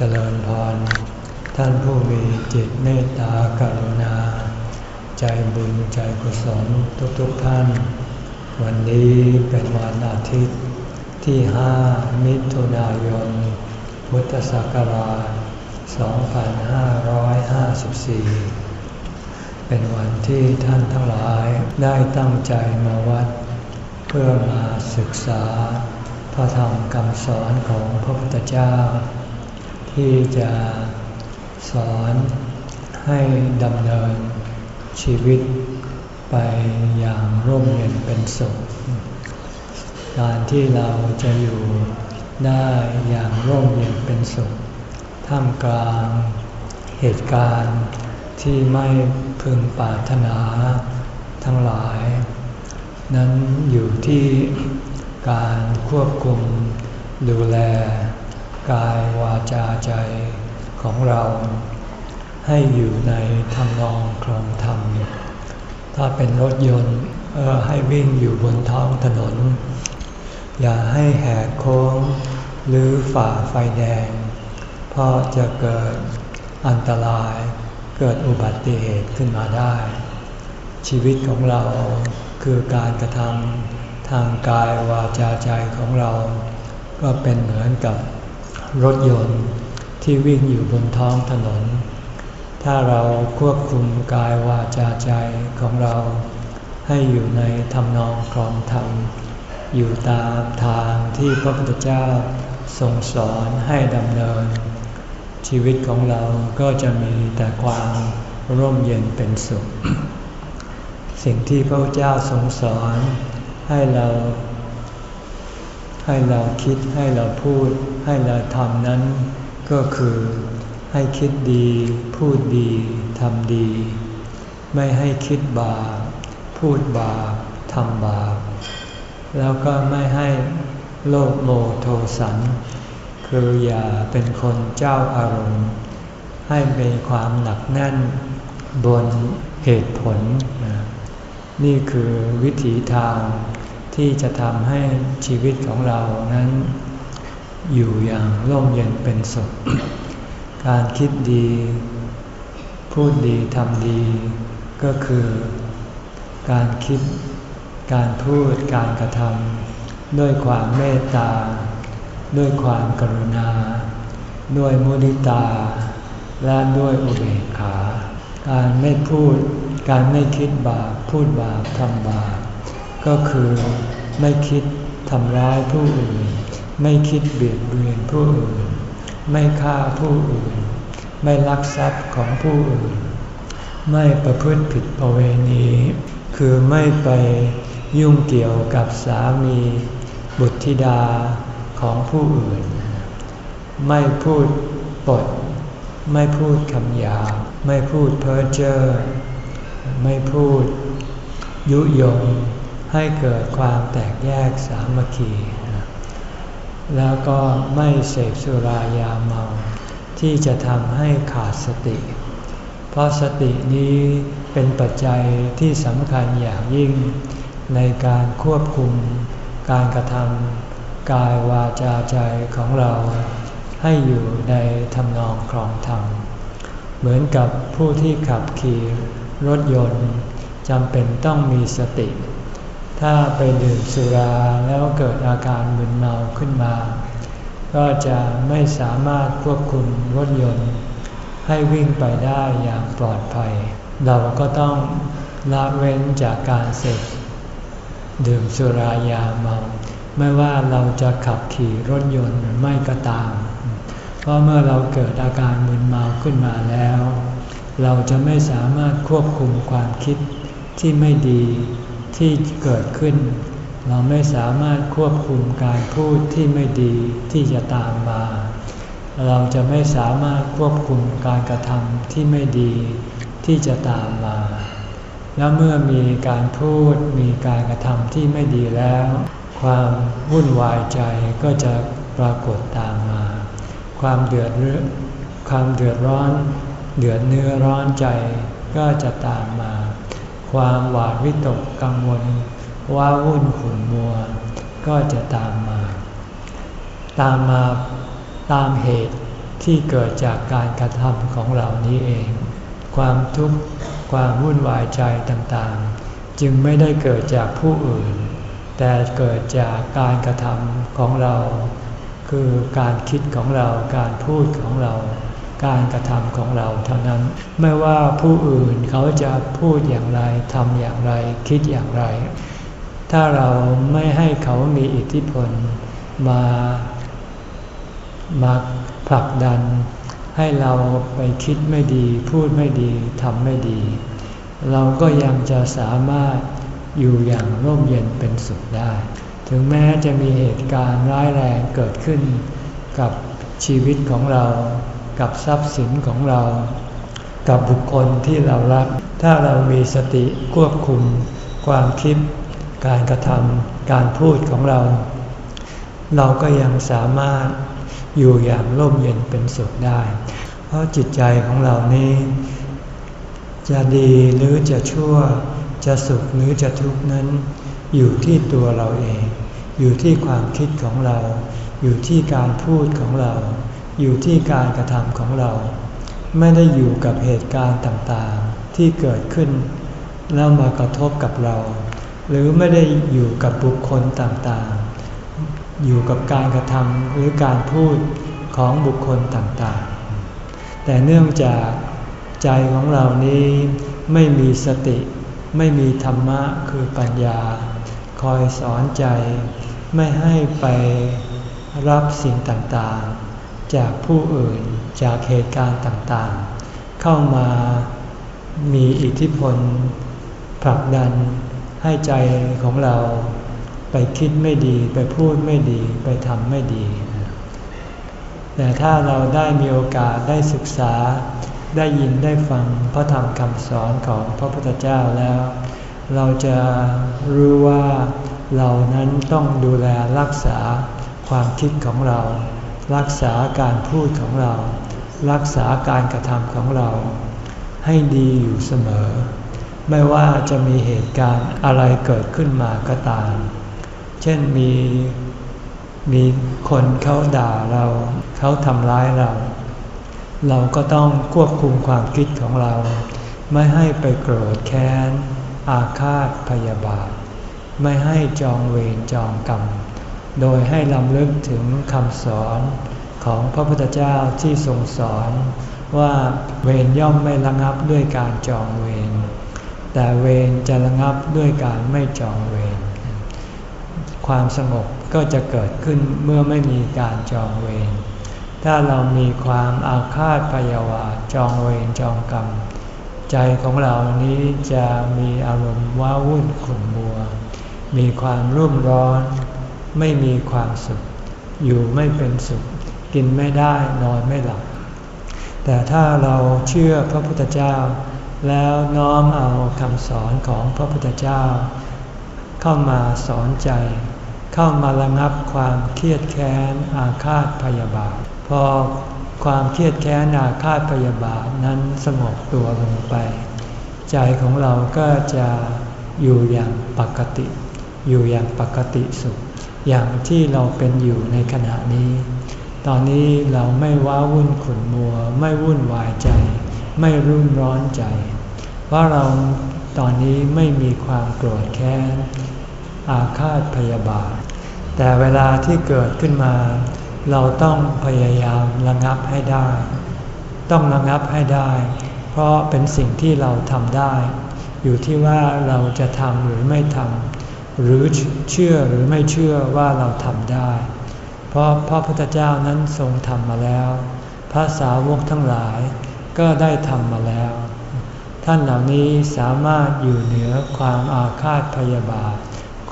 เจริญพร ท่านผู้มีจิตเมตตากรุณา ใจบุญใจกุศลทุกๆทท่าน วันนี้เป็นวันอาทิตย์ที่ห้ามิถุนายน พุทธศักราช 2554 เป็นวันที่ท่านทั้งหลายได้ตั้งใจมาวัด เพื่อมาศึกษา พระธรรมคำสอนของพระพุทธเจ้า ที่จะสอนให้ดำเนินชีวิตไปอย่างร่มเย็นเป็นสุข การที่เราจะอยู่ได้อย่างร่มเย็นเป็นสุข ท่ามกลางเหตุการณ์ที่ไม่พึงปรารถนาทั้งหลาย นั้นอยู่ที่การควบคุมดูแล กายวาจาใจของเราให้อยู่ในทำนองครองธรรม ถ้าเป็นรถยนต์เออให้วิ่งอยู่บนท้องถนน อย่าให้แหกโค้งหรือฝ่าไฟแดง เพราะจะเกิดอันตรายเกิดอุบัติเหตุขึ้นมาได้ ชีวิตของเราคือการกระทำทางกายวาจาใจของเรา ก็เป็นเหมือนกับ รถยนต์ที่วิ่งอยู่บนท้องถนน ถ้าเราควบคุมกายวาจาใจของเรา ให้อยู่ในทำนองครองธรรม อยู่ตามทางที่พระพุทธเจ้าทรงสอนให้ดำเนิน ชีวิตของเราก็จะมีแต่ความร่มเย็นเป็นสุข สิ่งที่พระพุทธเจ้าทรงสอนให้เรา ให้เราคิดให้เราพูด ให้เราทำนั้น ก็คือให้คิดดี พูดดีทำดี ไม่ให้คิดบาปพูดบาปทำบาปแล้วก็ไม่ให้โลภโมโทสัน คืออย่าเป็นคนเจ้าอารมณ์ ให้มีความหนักแน่นบนเหตุผล นี่คือวิถีทาง ที่จะทำให้ชีวิตของเรานั้น อยู่อย่างร่มเย็นเป็นสุข การคิดดี พูดดีทำดี ก็คือ การคิด การพูด การกระทำด้วยความเมตตา ด้วยความกรุณา ด้วยมุนิตา และด้วยอุเบกขา การไม่พูด การไม่คิดบาป พูดบาปทำบาป ก็คือไม่คิดทำร้ายผู้อื่น ไม่คิดเบียดเบียนผู้อื่น ไม่ฆ่าผู้อื่น ไม่ลักทรัพย์ของผู้อื่น ไม่ประพฤติผิดประเวณี คือไม่ไปยุ่งเกี่ยวกับสามี บุตรธิดาของผู้อื่น ไม่พูดปด ไม่พูดคำหยาบไม่พูดเพ้อเจ้อไม่พูดยุยง ให้เกิดความแตกแยกสามัคคี แล้วก็ไม่เสพสุรายาเมา ที่จะทำให้ขาดสติ เพราะสตินี้เป็นปัจจัยที่สำคัญอย่างยิ่ง ในการควบคุมการกระทำกายวาจาใจของเรา ให้อยู่ในทำนองครองธรรม เหมือนกับผู้ที่ขับขี่รถยนต์จำเป็นต้องมีสติ ถ้าไปดื่มสุราแล้วเกิดอาการมึนเมาขึ้นมา ก็จะไม่สามารถควบคุมรถยนต์ ให้วิ่งไปได้อย่างปลอดภัย เราก็ต้องละเว้นจากการเสพดื่มสุรายาเมา ไม่ว่าเราจะขับขี่รถยนต์หรือไม่ก็ตาม เพราะเมื่อเราเกิดอาการมึนเมาขึ้นมาแล้ว เราจะไม่สามารถควบคุมความคิดที่ไม่ดี ที่เกิดขึ้น เราไม่สามารถควบคุมการพูดที่ไม่ดีที่จะตามมา เราจะไม่สามารถควบคุมการกระทำที่ไม่ดีที่จะตามมา แล้วเมื่อมีการพูดมีการกระทำที่ไม่ดีแล้ว ความวุ่นวายใจก็จะปรากฏตามมา ความเดือดร้อนความเดือดร้อน เดือดเนื้อร้อนใจก็จะตามมา ความหวาดวิตกกังวล ว้าวุ่นขุ่นมัว ก็จะตามมา ตามมาตามเหตุที่เกิดจากการกระทำของเรานี้เอง ความทุกข์ความวุ่นวายใจต่างๆ จึงไม่ได้เกิดจากผู้อื่น แต่เกิดจากการกระทำของเรา คือการคิดของเราการพูดของเรา การกระทำของเราเท่านั้น ไม่ว่าผู้อื่นเขาจะพูดอย่างไรทำอย่างไร คิดอย่างไร ถ้าเราไม่ให้เขามีอิทธิพลมามาผลักดัน ให้เราไปคิดไม่ดี พูดไม่ดีทำไม่ดี เราก็ยังจะสามารถอยู่อย่างร่มเย็นเป็นสุขได้ ถึงแม้จะมีเหตุการณ์ร้ายแรงเกิดขึ้นกับชีวิตของเรา กับทรัพย์สินของเรา กับบุคคลที่เรารัก ถ้าเรามีสติควบคุม ความคิด การกระทำการพูดของเรา เราก็ยังสามารถอยู่อย่างร่มเย็นเป็นสุขได้ เพราะจิตใจของเรานี้ จะดีหรือจะชั่ว จะสุขหรือจะทุกข์นั้น อยู่ที่ตัวเราเอง อยู่ที่ความคิดของเรา อยู่ที่การพูดของเรา อยู่ที่การกระทำของเรา ไม่ได้อยู่กับเหตุการณ์ต่างๆที่เกิดขึ้น แล้วมากระทบกับเรา หรือไม่ได้อยู่กับบุคคลต่างๆ อยู่กับการกระทำหรือการพูดของบุคคลต่างๆ แต่เนื่องจากใจของเรานี้ไม่มีสติไม่มีธรรมะคือปัญญา คอยสอนใจ ไม่ให้ไปรับสิ่งต่างๆ จากผู้อื่นจากเหตุการณ์ต่างๆ เข้ามามีอิทธิพลผลักดันให้ใจของเราไปคิดไม่ดีไปพูดไม่ดีไปทำไม่ดี แต่ถ้าเราได้มีโอกาสได้ศึกษาได้ยินได้ฟังพระธรรมคำสอนของพระพุทธเจ้าแล้ว เราจะรู้ว่าเรานั้นต้องดูแลรักษาความคิดของเรา รักษาการพูดของเรา รักษาการกระทำของเรา ให้ดีอยู่เสมอ ไม่ว่าจะมีเหตุการณ์อะไรเกิดขึ้นมาก็ตาม เช่นมีมีคนเขาด่าเรา เขาทำร้ายเรา เราก็ต้องควบคุมความคิดของเรา ไม่ให้ไปโกรธแค้น อาฆาตพยาบาท ไม่ให้จองเวรจองกรรม โดยให้ลำลึกถึงคำสอนของพระพุทธเจ้าที่ทรงสอนว่าเวรย่อมไม่ระงับด้วยการจองเวรแต่เวรจะระงับด้วยการไม่จองเวรความสงบก็จะเกิดขึ้นเมื่อไม่มีการจองเวรถ้าเรามีความอาฆาตพยาบาทจองเวรจองกรรม ใจของเรานี้จะมีอารมณ์ว้าวุ่นขุ่นมัว มีความรุ่มร้อน ไม่มีความสุข อยู่ไม่เป็นสุข กินไม่ได้นอนไม่หลับ แต่ถ้าเราเชื่อพระพุทธเจ้า แล้วน้อมเอาคำสอนของพระพุทธเจ้า เข้ามาสอนใจ เข้ามาระงับความเครียดแค้นอาฆาตพยาบาทพอความเครียดแค้นอาฆาตพยาบาทนั้นสงบตัวลงไป ใจของเราก็จะอยู่อย่างปกติ อยู่อย่างปกติสุข อย่างที่เราเป็นอยู่ในขณะนี้ ตอนนี้เราไม่ว้าวุ่นขุนมัว ไม่วุ่นวายใจ ไม่รุ่นร้อนใจเพราะเราตอนนี้ไม่มีความโกรธแค้น อาฆาตพยาบาท แต่เวลาที่เกิดขึ้นมา เราต้องพยายามระงับให้ได้ ต้องระงับให้ได้ เพราะเป็นสิ่งที่เราทำได้ อยู่ที่ว่าเราจะทำหรือไม่ทำ หรือเชื่อหรือไม่เชื่อว่าเราทำได้ เพราะพระพุทธเจ้านั้นทรงทำมาแล้ว พระสาวกทั้งหลายก็ได้ทำมาแล้ว ท่านเหล่านี้สามารถอยู่เหนือความอาฆาตพยาบาท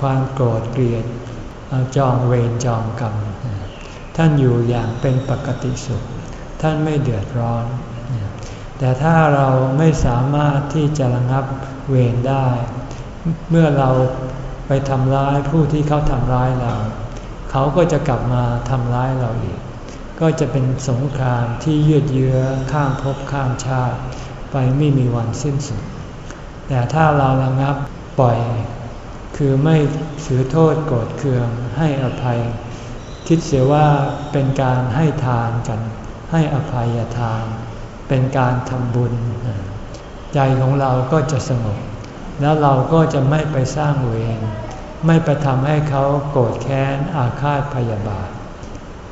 ความโกรธเกลียดจองเวรจองกรรม ท่านอยู่อย่างเป็นปกติสุข ท่านไม่เดือดร้อน แต่ถ้าเราไม่สามารถที่จะระงับเวรได้ เมื่อเรา ไปทำร้ายผู้ที่เขาทำร้ายเรา เขาก็จะกลับมาทำร้ายเราอีก ก็จะเป็นสงครามที่ยืดเยื้อข้ามภพข้ามชาติ ไปไม่มีวันสิ้นสุด แต่ถ้าเราระงับปล่อย คือไม่ถือโทษโกรธเคืองให้อภัย คิดเสียว่าเป็นการให้ทานกันใให้อภัยทาน เป็นการทำบุญ ใจของเราก็จะสงบ แล้วเราก็จะไม่ไปสร้างเวรไม่ไปทำให้เขาโกรธแค้นอาฆาตพยาบาท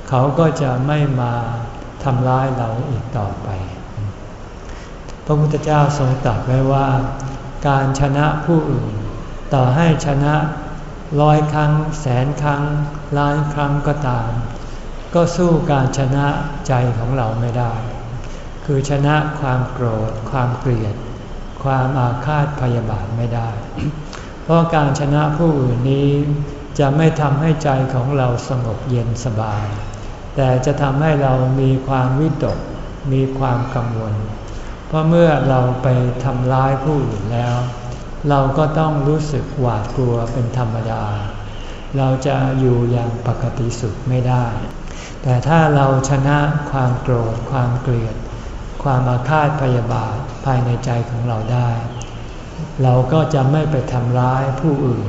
เขาก็จะไม่มาทำร้ายเราอีกต่อไป พระพุทธเจ้าทรงตรัสไว้ว่า การชนะผู้อื่น ต่อให้ชนะร้อยครั้ง แสนครั้ง ล้านครั้งก็ตาม ก็สู้การชนะใจของเราไม่ได้ คือชนะความโกรธความเกลียด ความอาฆาตพยาบาทไม่ได้ เพราะการชนะผู้อื่นนี้จะไม่ทำให้ใจของเราสงบเย็นสบาย แต่จะทำให้เรามีความวิตก มีความกังวล เพราะเมื่อเราไปทำร้ายผู้อื่นแล้ว เราก็ต้องรู้สึกหวาดกลัวเป็นธรรมดา เราจะอยู่อย่างปกติสุขไม่ได้ แต่ถ้าเราชนะความโกรธ ความเกลียด ความอาฆาตพยาบาท ภายในใจของเราได้ เราก็จะไม่ไปทำร้ายผู้อื่น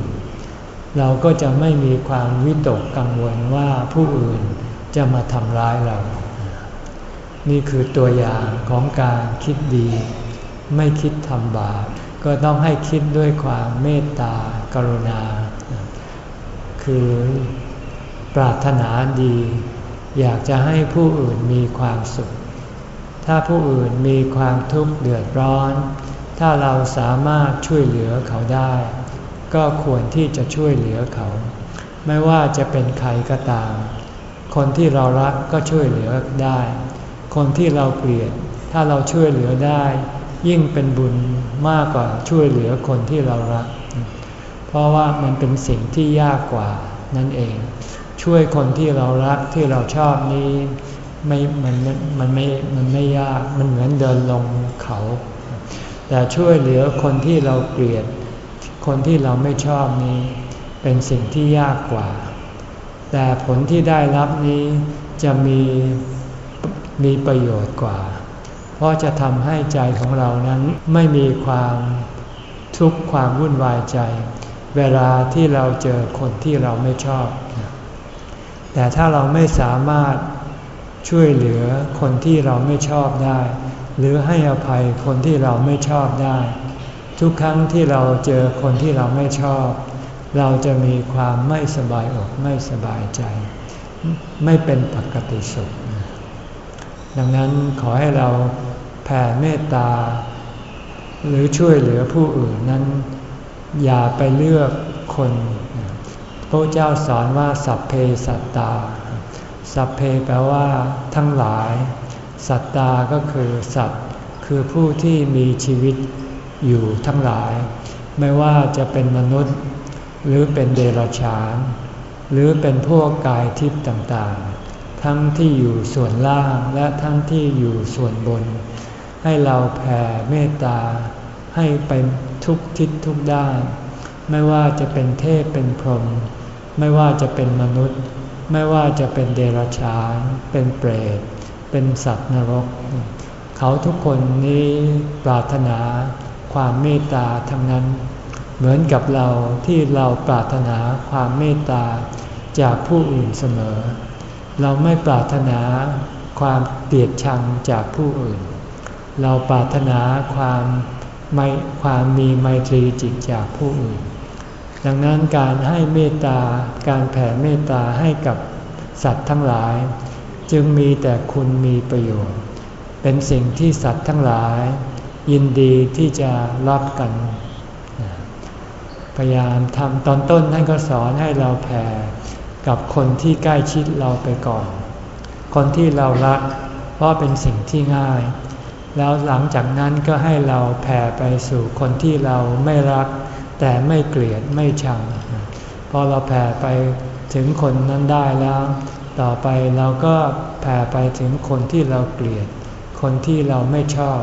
เราก็จะไม่มีความวิตกกังวลว่าผู้อื่นจะมาทำร้ายเรา นี่คือตัวอย่างของการคิดดี ไม่คิดทำบาปก็ต้องให้คิดด้วยความเมตตากรุณา คือปรารถนาดี อยากจะให้ผู้อื่นมีความสุข ถ้าผู้อื่นมีความทุกข์เดือดร้อน ถ้าเราสามารถช่วยเหลือเขาได้ ก็ควรที่จะช่วยเหลือเขา ไม่ว่าจะเป็นใครก็ตาม คนที่เรารักก็ช่วยเหลือได้ คนที่เราเกลียด ถ้าเราช่วยเหลือได้ ยิ่งเป็นบุญมากกว่าช่วยเหลือคนที่เรารัก เพราะว่ามันเป็นสิ่งที่ยากกว่านั่นเอง ช่วยคนที่เรารักที่เราชอบนี้ ไม่มันมันไม่มันไม่ยากมันเหมือนเดินลงเขา แต่ช่วยเหลือคนที่เราเกลียด คนที่เราไม่ชอบนี้ เป็นสิ่งที่ยากกว่า แต่ผลที่ได้รับนี้จะมีมีประโยชน์กว่า เพราะจะทำให้ใจของเรานั้นไม่มีความทุกข์ความวุ่นวายใจ เวลาที่เราเจอคนที่เราไม่ชอบ แต่ถ้าเราไม่สามารถ ช่วยเหลือคนที่เราไม่ชอบได้ หรือให้อภัยคนที่เราไม่ชอบได้ ทุกครั้งที่เราเจอคนที่เราไม่ชอบ เราจะมีความไม่สบายอกไม่สบายใจ ไม่เป็นปกติสุข ดังนั้นขอให้เราแผ่เมตตา หรือช่วยเหลือผู้อื่นนั้น อย่าไปเลือกคนพระเจ้าสอนว่าสัพเพสัตตา สัพเพแปลว่า ทั้งหลาย สัตตาก็คือสัตว์ คือผู้ที่มีชีวิตอยู่ทั้งหลาย ไม่ว่าจะเป็นมนุษย์ หรือเป็นเดรัจฉาน หรือเป็นพวกกายทิพย์ต่างๆ ทั้งที่อยู่ส่วนล่างและทั้งที่อยู่ส่วนบน ให้เราแผ่เมตตา ให้ไปทุกทิศทุกด้าน ไม่ว่าจะเป็นเทพเป็นพรหมไม่ว่าจะเป็นมนุษย์ ไม่ว่าจะเป็นเดรัจฉาน เป็นเปรต เป็นสัตว์นรก เขาทุกคนนี้ปรารถนาความเมตตาทั้งนั้น เหมือนกับเราที่เราปรารถนาความเมตตาจากผู้อื่นเสมอ เราไม่ปรารถนาความเกลียดชังจากผู้อื่น เราปรารถนาความไม่ความมีไมตรีจิตจากผู้อื่น ดังนั้นการให้เมตตา การแผ่เมตตาให้กับสัตว์ทั้งหลาย จึงมีแต่คุณมีประโยชน์ เป็นสิ่งที่สัตว์ทั้งหลาย ยินดีที่จะรับกัน พยายามทำตอนต้นท่านก็สอนให้เราแผ่กับคนที่ใกล้ชิดเราไปก่อน คนที่เรารัก เพราะเป็นสิ่งที่ง่าย แล้วหลังจากนั้นก็ให้เราแผ่ไปสู่คนที่เราไม่รัก แต่ไม่เกลียดไม่ชัง พอเราแผ่ไปถึงคนนั้นได้แล้ว ต่อไปเราก็แผ่ไปถึงคนที่เราเกลียด คนที่เราไม่ชอบ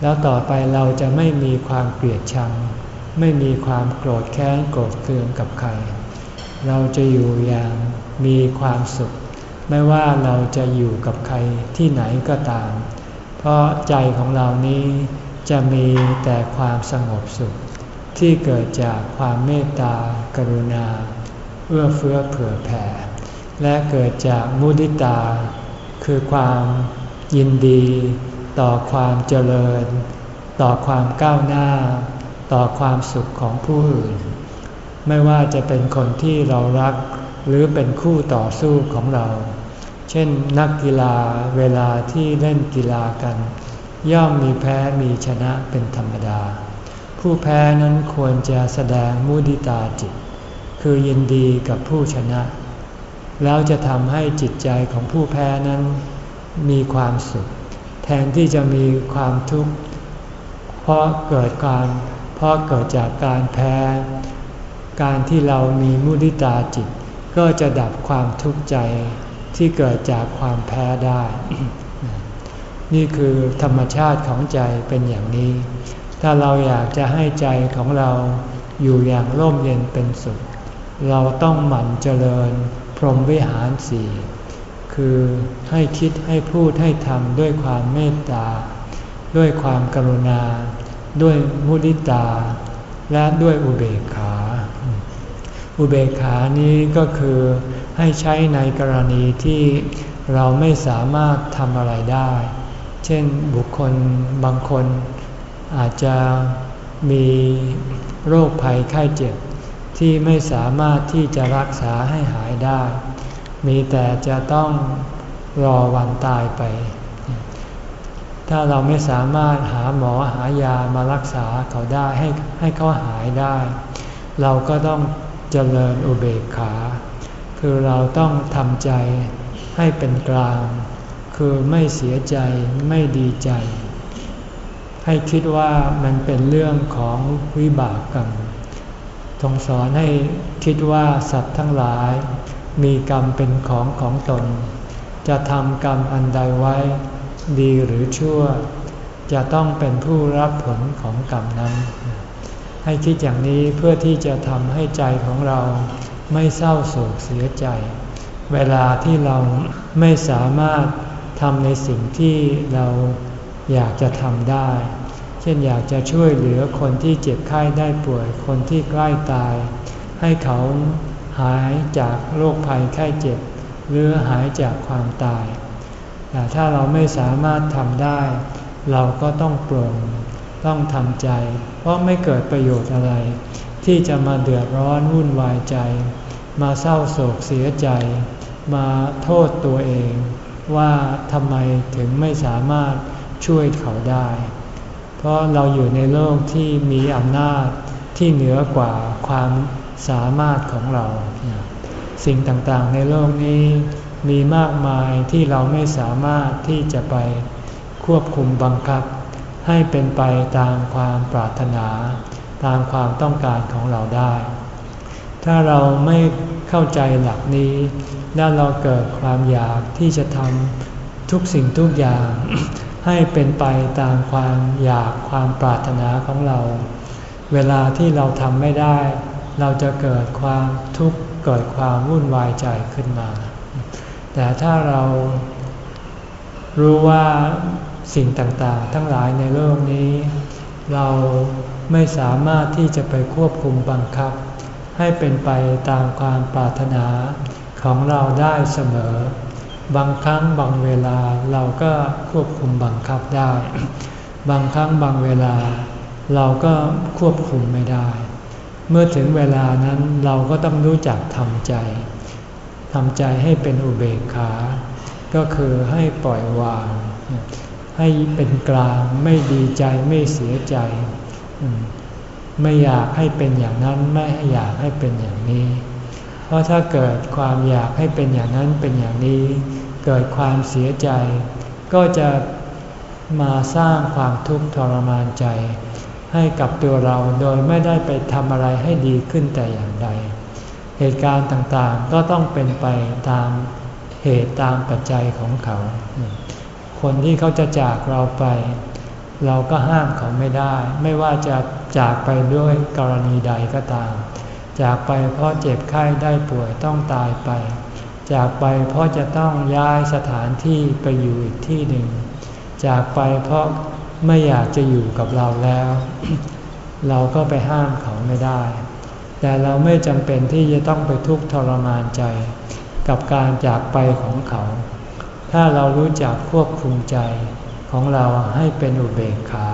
แล้วต่อไปเราจะไม่มีความเกลียดชัง ไม่มีความโกรธแค้นโกรธเคืองกับใคร เราจะอยู่อย่างมีความสุข ไม่ว่าเราจะอยู่กับใครที่ไหนก็ตาม เพราะใจของเรานี้จะมีแต่ความสงบสุข ที่เกิดจากความเมตตากรุณา เอื้อเฟื้อเผื่อแผ่ และเกิดจากมุดิตา คือความยินดี ต่อความเจริญ ต่อความก้าวหน้า ต่อความสุขของผู้อื่น ไม่ว่าจะเป็นคนที่เรารักหรือเป็นคู่ต่อสู้ของเรา เช่นนักกีฬาเวลาที่เล่นกีฬากัน ย่อมมีแพ้มีชนะเป็นธรรมดา ผู้แพ้นั้นควรจะแสดงมุดิตาจิต คือยินดีกับผู้ชนะ แล้วจะทำให้จิตใจของผู้แพ้นั้นมีความสุข แทนที่จะมีความทุกข์เพราะเกิดการเพราะเกิดจากการแพ้ การที่เรามีมุติตาจิต ก็จะดับความทุกข์ใจที่เกิดจากความแพ้ได้ นี่คือธรรมชาติของใจเป็นอย่างนี้ ถ้าเราอยากจะให้ใจของเราอยู่อย่างร่มเย็นเป็นสุข เราต้องหมั่นเจริญพรหมวิหารสี่คือให้คิดให้พูดให้ทำด้วยความเมตตา ด้วยความกรุณา ด้วยมุติตา และด้วยอุเบกขา อุเบกขานี้ก็คือให้ใช้ในกรณีที่เราไม่สามารถทำอะไรได้ เช่นบุคคลบางคน อาจจะมีโรคภัยไข้เจ็บ ที่ไม่สามารถที่จะรักษาให้หายได้ มีแต่จะต้องรอวันตายไป ถ้าเราไม่สามารถหาหมอหายามารักษาเขาได้ให้ให้เขาหายได้ เราก็ต้องเจริญอุเบกขา คือเราต้องทำใจให้เป็นกลาง คือไม่เสียใจไม่ดีใจ ให้คิดว่ามันเป็นเรื่องของวิบากกรรมทรงสอนให้คิดว่าสัตว์ทั้งหลาย มีกรรมเป็นของของตน จะทำกรรมอันใดไว้ ดีหรือชั่ว จะต้องเป็นผู้รับผลของกรรมนั้น ให้คิดอย่างนี้เพื่อที่จะทำให้ใจของเราไม่เศร้าโศกเสียใจ เวลาที่เราไม่สามารถทำในสิ่งที่เราอยากจะทำได้ เช่นอยากจะช่วยเหลือคนที่เจ็บไข้ได้ป่วย คนที่ใกล้ตาย ให้เขาหายจากโรคภัยไข้เจ็บ หรือหายจากความตาย แต่ถ้าเราไม่สามารถทำได้ เราก็ต้องปรงต้องทำใจ เพราะไม่เกิดประโยชน์อะไร ที่จะมาเดือดร้อนวุ่นวายใจ มาเศร้าโศกเสียใจ มาโทษตัวเอง ว่าทำไมถึงไม่สามารถช่วยเขาได้ เพราะเราอยู่ในโลกที่มีอำนาจที่เหนือกว่าความสามารถของเรา สิ่งต่างๆในโลกนี้มีมากมายที่เราไม่สามารถที่จะไปควบคุมบังคับ ให้เป็นไปตามความปรารถนา ตามความต้องการของเราได้ ถ้าเราไม่เข้าใจหลักนี้ แล้วเราเกิดความอยากที่จะทำทุกสิ่งทุกอย่าง ให้เป็นไปตามความอยากความปรารถนาของเรา เวลาที่เราทำไม่ได้ เราจะเกิดความทุกข์เกิดความวุ่นวายใจขึ้นมา แต่ถ้าเรารู้ว่าสิ่งต่างๆ ทั้งหลายในโลกนี้ เราไม่สามารถที่จะไปควบคุมบังคับ ให้เป็นไปตามความปรารถนาของเราได้เสมอ บางครั้งบางเวลาเราก็ควบคุมบังคับได้ บางครั้งบางเวลา เราก็ควบคุมไม่ได้ เมื่อถึงเวลานั้นเราก็ต้องรู้จักทำใจทำใจให้เป็นอุเบกขา ก็คือให้ปล่อยวาง ให้เป็นกลางไม่ดีใจไม่เสียใจ ไม่อยากให้เป็นอย่างนั้นไม่ให้อยากให้เป็นอย่างนี้ เพราะถ้าเกิดความอยากให้เป็นอย่างนั้นเป็นอย่างนี้ เกิดความเสียใจ ก็จะมาสร้างความทุกข์ทรมานใจ ให้กับตัวเราโดยไม่ได้ไปทำอะไรให้ดีขึ้นแต่อย่างใด เหตุการณ์ต่างๆก็ต้องเป็นไปตามเหตุตามปัจจัยของเขา คนที่เขาจะจากเราไป เราก็ห้ามเขาไม่ได้ ไม่ว่าจะจากไปด้วยกรณีใดก็ตาม จากไปเพราะเจ็บไข้ได้ป่วยต้องตายไป จากไปเพราะจะต้องย้ายสถานที่ไปอยู่อีกที่หนึ่ง จากไปเพราะไม่อยากจะอยู่กับเราแล้ว เราก็ไปห้ามเขาไม่ได้ แต่เราไม่จำเป็นที่จะต้องไปทุกข์ทรมานใจ กับการจากไปของเขา ถ้าเรารู้จักควบคุมใจของเราให้เป็นอุเบกขา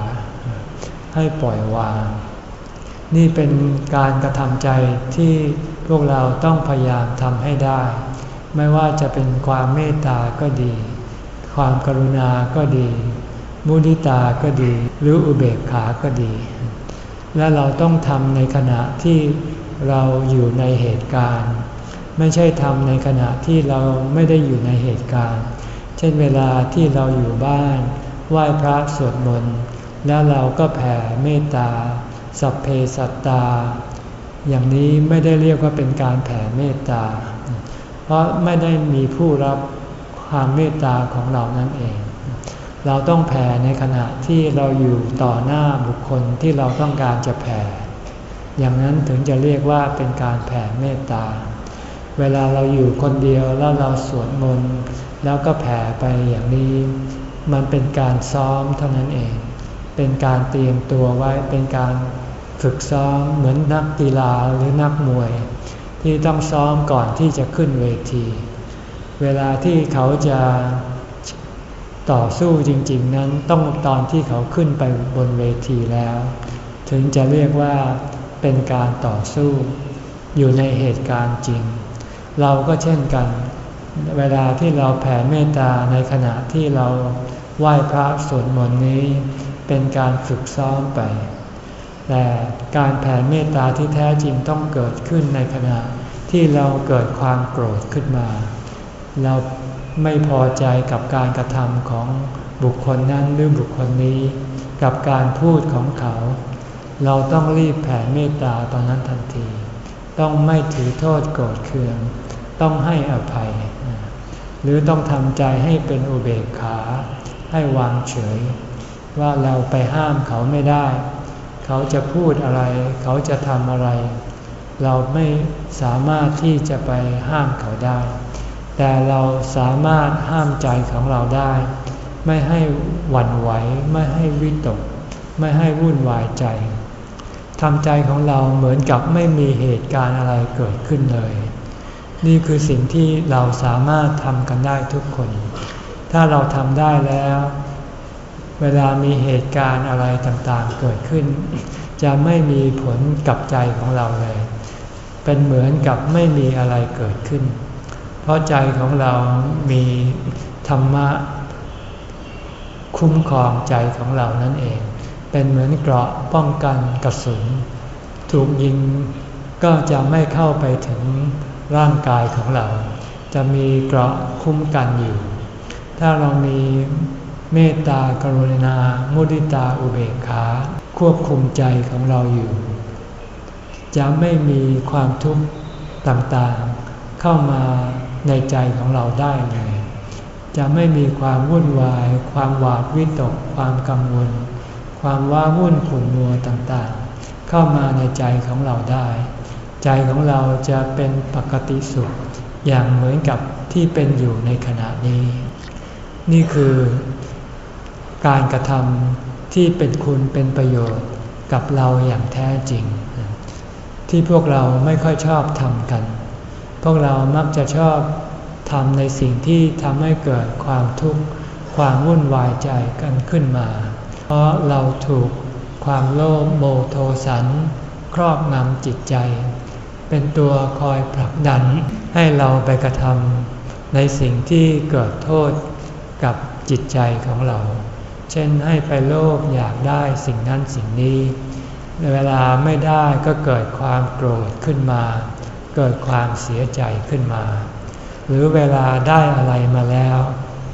ให้ปล่อยวาง นี่เป็นการกระทำใจที่พวกเราต้องพยายามทำให้ได้ ไม่ว่าจะเป็นความเมตตาก็ดี ความกรุณาก็ดี มุนิตาก็ดี หรืออุเบกขาก็ดี และเราต้องทำในขณะที่เราอยู่ในเหตุการณ์ ไม่ใช่ทำในขณะที่เราไม่ได้อยู่ในเหตุการณ์ เช่นเวลาที่เราอยู่บ้าน ไหว้พระสวดมนต์แล้วเราก็แผ่เมตตา สัพเพสัตตา อย่างนี้ไม่ได้เรียกว่าเป็นการแผ่เมตตา เพราะไม่ได้มีผู้รับความเมตตาของเรานั่นเอง เราต้องแผ่ในขณะที่เราอยู่ต่อหน้าบุคคลที่เราต้องการจะแผ่ อย่างนั้นถึงจะเรียกว่าเป็นการแผ่เมตตา เวลาเราอยู่คนเดียวแล้วเราสวดมนต์แล้วก็แผ่ไปอย่างนี้ มันเป็นการซ้อมเท่านั้นเอง เป็นการเตรียมตัวไว้เป็นการฝึกซ้อมเหมือนนักกีฬาหรือนักมวย ที่ต้องซ้อมก่อนที่จะขึ้นเวที เวลาที่เขาจะต่อสู้จริง ๆ นั้นต้องตอนที่เขาขึ้นไปบนเวทีแล้ว ถึงจะเรียกว่าเป็นการต่อสู้ อยู่ในเหตุการณ์จริง เราก็เช่นกัน เวลาที่เราแผ่เมตตาในขณะที่เราไหว้พระสวดมนต์นี้ เป็นการฝึกซ้อมไป แต่การแผ่เมตตาที่แท้จริงต้องเกิดขึ้นในขณะ ที่เราเกิดความโกรธขึ้นมา เราไม่พอใจกับการกระทำของบุคคลนั้นหรือบุคคลนี้ กับการพูดของเขา เราต้องรีบแผ่เมตตาตอนนั้นทันที ต้องไม่ถือโทษโกรธเคือง ต้องให้อภัย หรือต้องทำใจให้เป็นอุเบกขา ให้วางเฉย ว่าเราไปห้ามเขาไม่ได้ เขาจะพูดอะไร เขาจะทำอะไร เราไม่สามารถที่จะไปห้ามเขาได้ แต่เราสามารถห้ามใจของเราได้ ไม่ให้หวั่นไหว ไม่ให้วิตก ไม่ให้วุ่นวายใจทำใจของเราเหมือนกับไม่มีเหตุการณ์อะไรเกิดขึ้นเลย นี่คือสิ่งที่เราสามารถทำกันได้ทุกคน ถ้าเราทำได้แล้ว เวลามีเหตุการณ์อะไรต่างๆเกิดขึ้น จะไม่มีผลกับใจของเราเลย เป็นเหมือนกับไม่มีอะไรเกิดขึ้น เพราะใจของเรามีธรรมะคุ้มครองใจของเรานั่นเอง เป็นเหมือนเกราะป้องกันกระสุน ถูกยิงก็จะไม่เข้าไปถึงร่างกายของเรา จะมีเกราะคุ้มกันอยู่ ถ้าเรามีเมตตากรุณา มุติตาอุเบกขา ควบคุมใจของเราอยู่ จะไม่มีความทุกข์ต่างๆ เข้ามาในใจของเราได้เลย จะไม่มีความวุ่นวาย ความหวาดวิตก ความกังวล ความว้าวุ่นขุ่นมัวต่างๆ เข้ามาในใจของเราได้ ใจของเราจะเป็นปกติสุข อย่างเหมือนกับที่เป็นอยู่ในขณะนี้ นี่คือการกระทำที่เป็นคุณเป็นประโยชน์กับเราอย่างแท้จริง ที่พวกเราไม่ค่อยชอบทำกัน พวกเรามักจะชอบทำในสิ่งที่ทำให้เกิดความทุกข์ความวุ่นวายใจกันขึ้นมา เพราะเราถูกความโลภโมโทสัน ครอบงำจิตใจ เป็นตัวคอยผลักดันให้เราไปกระทำในสิ่งที่เกิดโทษกับจิตใจของเรา เช่นให้ไปโลภอยากได้สิ่งนั้นสิ่งนี้ เวลาไม่ได้ก็เกิดความโกรธขึ้นมา เกิดความเสียใจขึ้นมา หรือเวลาได้อะไรมาแล้ว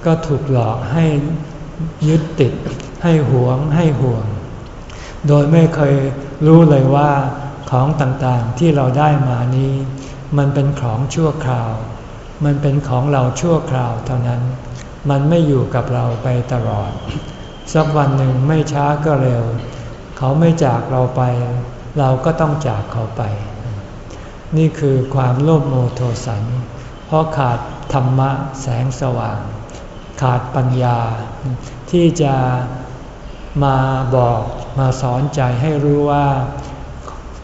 ก็ถูกหลอกให้ยึดติด ให้หวงให้ห่วง โดยไม่เคยรู้เลยว่าของต่างๆที่เราได้มานี้ มันเป็นของชั่วคราว มันเป็นของเราชั่วคราวเท่านั้น มันไม่อยู่กับเราไปตลอด สักวันหนึ่งไม่ช้าก็เร็ว เขาไม่จากเราไป เราก็ต้องจากเขาไป นี่คือความโลภโมโทสัน เพราะขาดธรรมะแสงสว่าง ขาดปัญญา ที่จะมาบอกมาสอนใจให้รู้ว่า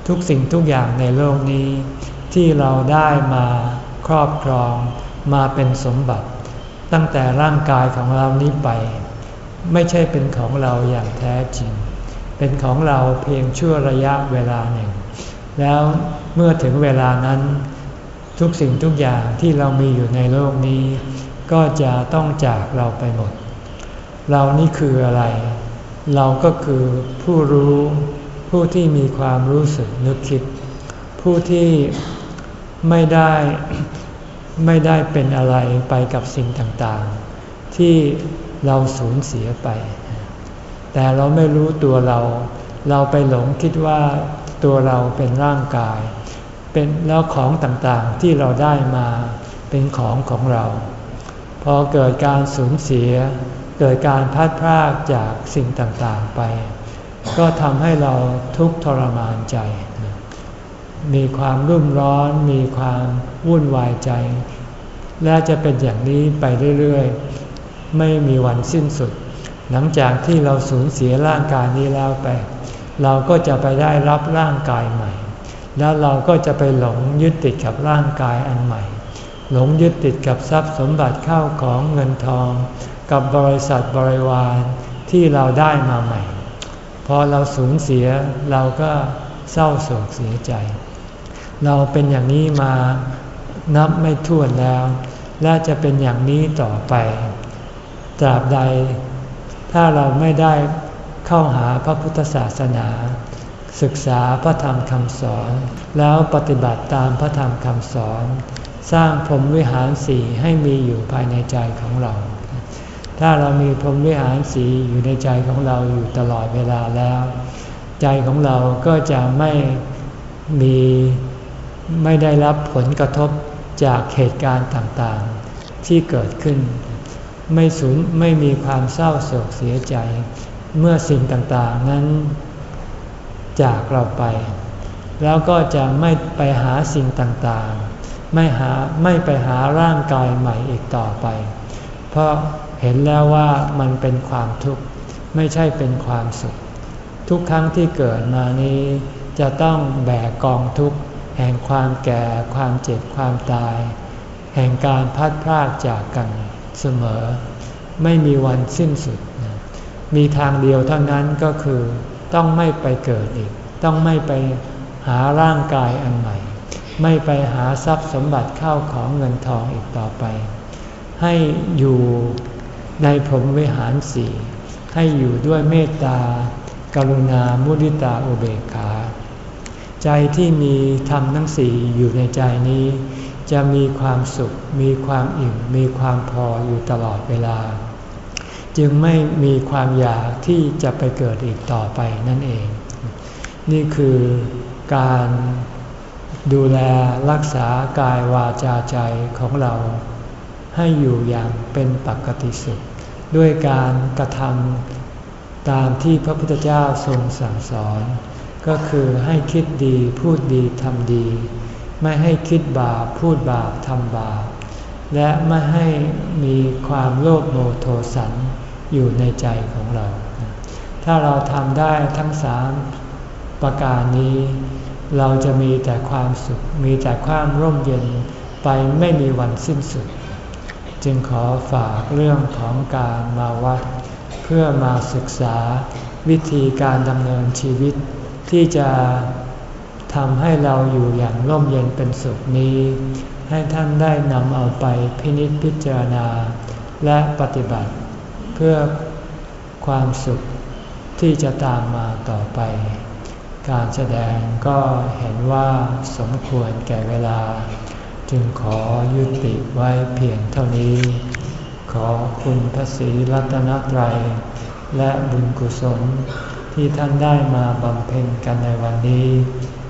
ทุกสิ่งทุกอย่างในโลกนี้ ที่เราได้มาครอบครองมาเป็นสมบัติ ตั้งแต่ร่างกายของเรานี้ไป ไม่ใช่เป็นของเราอย่างแท้จริง เป็นของเราเพียงชั่วระยะเวลาหนึ่ง แล้วเมื่อถึงเวลานั้น ทุกสิ่งทุกอย่างที่เรามีอยู่ในโลกนี้ ก็จะต้องจากเราไปหมด เรานี่คืออะไร เราก็คือผู้รู้ผู้ที่มีความรู้สึกนึกคิด ผู้ที่ไม่ได้ไม่ได้เป็นอะไรไปกับสิ่งต่างๆ ที่เราสูญเสียไป แต่เราไม่รู้ตัวเรา เราไปหลงคิดว่าตัวเราเป็นร่างกาย เป็นแล้วของต่างๆที่เราได้มาเป็นของของเรา พอเกิดการสูญเสีย เกิดการพัดพรากจากสิ่งต่างๆไป ก็ทำให้เราทุกข์ทรมานใจ มีความรุ่มร้อน มีความวุ่นวายใจ และจะเป็นอย่างนี้ไปเรื่อยๆ ไม่มีวันสิ้นสุด หลังจากที่เราสูญเสียร่างกายนี้แล้วไป เราก็จะไปได้รับร่างกายใหม่ แล้วเราก็จะไปหลงยึดติดกับร่างกายอันใหม่ หลงยึดติดกับทรัพย์สมบัติเข้าของเงินทอง กับบริษัทบริวารที่เราได้มาใหม่ พอเราสูญเสียเราก็เศร้าโศกเสียใจ เราเป็นอย่างนี้มานับไม่ถ้วนแล้ว และจะเป็นอย่างนี้ต่อไปตราบใด ถ้าเราไม่ได้เข้าหาพระพุทธศาสนา ศึกษาพระธรรมคำสอน แล้วปฏิบัติตามพระธรรมคำสอน สร้างพรหมวิหารสีให้มีอยู่ภายในใจของเรา ถ้าเรามีพรหมวิหารสีอยู่ในใจของเราอยู่ตลอดเวลาแล้ว ใจของเราก็จะไม่มีไม่ได้รับผลกระทบจากเหตุการณ์ต่างๆ ที่เกิดขึ้น ไม่สูญไม่มีความเศร้าโศกเสียใจ เมื่อสิ่งต่างๆนั้นจากเราไป แล้วก็จะไม่ไปหาสิ่งต่างๆ ไม่หาไม่ไปหาร่างกายใหม่อีกต่อไป เพราะเห็นแล้วว่ามันเป็นความทุกข์ไม่ใช่เป็นความสุข ทุกครั้งที่เกิดมานี้จะต้องแบกกองทุกข์แห่งความแก่ความเจ็บความตาย แห่งการพัดพรากจากกัน เสมอ ไม่มีวันสิ้นสุด มีทางเดียวเท่านั้นก็คือต้องไม่ไปเกิดอีก ต้องไม่ไปหาร่างกายอันใหม่ ไม่ไปหาทรัพย์สมบัติเข้าของเงินทองอีกต่อไป ให้อยู่ในพรหมวิหารสี่ให้อยู่ด้วยเมตตา กรุณา มุทิตาอุเบกขา ใจที่มีธรรมทั้งสี่อยู่ในใจนี้ จะมีความสุข มีความอิ่ม มีความพออยู่ตลอดเวลา จึงไม่มีความอยากที่จะไปเกิดอีกต่อไปนั่นเอง นี่คือการดูแลรักษากายวาจาใจของเรา ให้อยู่อย่างเป็นปกติสุข ด้วยการกระทำตามที่พระพุทธเจ้าทรงสั่งสอน ก็คือให้คิดดีพูดดีทำดี ไม่ให้คิดบาปพูดบาปทำบาป และไม่ให้มีความโลภโมโทสันอยู่ในใจของเรา ถ้าเราทำได้ทั้งสามประการนี้ เราจะมีแต่ความสุข มีแต่ความร่มเย็นไปไม่มีวันสิ้นสุด จึงขอฝากเรื่องของการมาวัด เพื่อมาศึกษาวิธีการดำเนินชีวิตที่จะ ทำให้เราอยู่อย่างร่มเย็นเป็นสุขนี้ ให้ท่านได้นำเอาไปพินิจพิจารณา และปฏิบัติ เพื่อความสุขที่จะตามมาต่อไป การแสดงก็เห็นว่าสมควรแก่เวลา จึงขอยุติไว้เพียงเท่านี้ ขอคุณพระศรีรัตนตรัย และบุญกุศลที่ท่านได้มาบำเพ็ญกันในวันนี้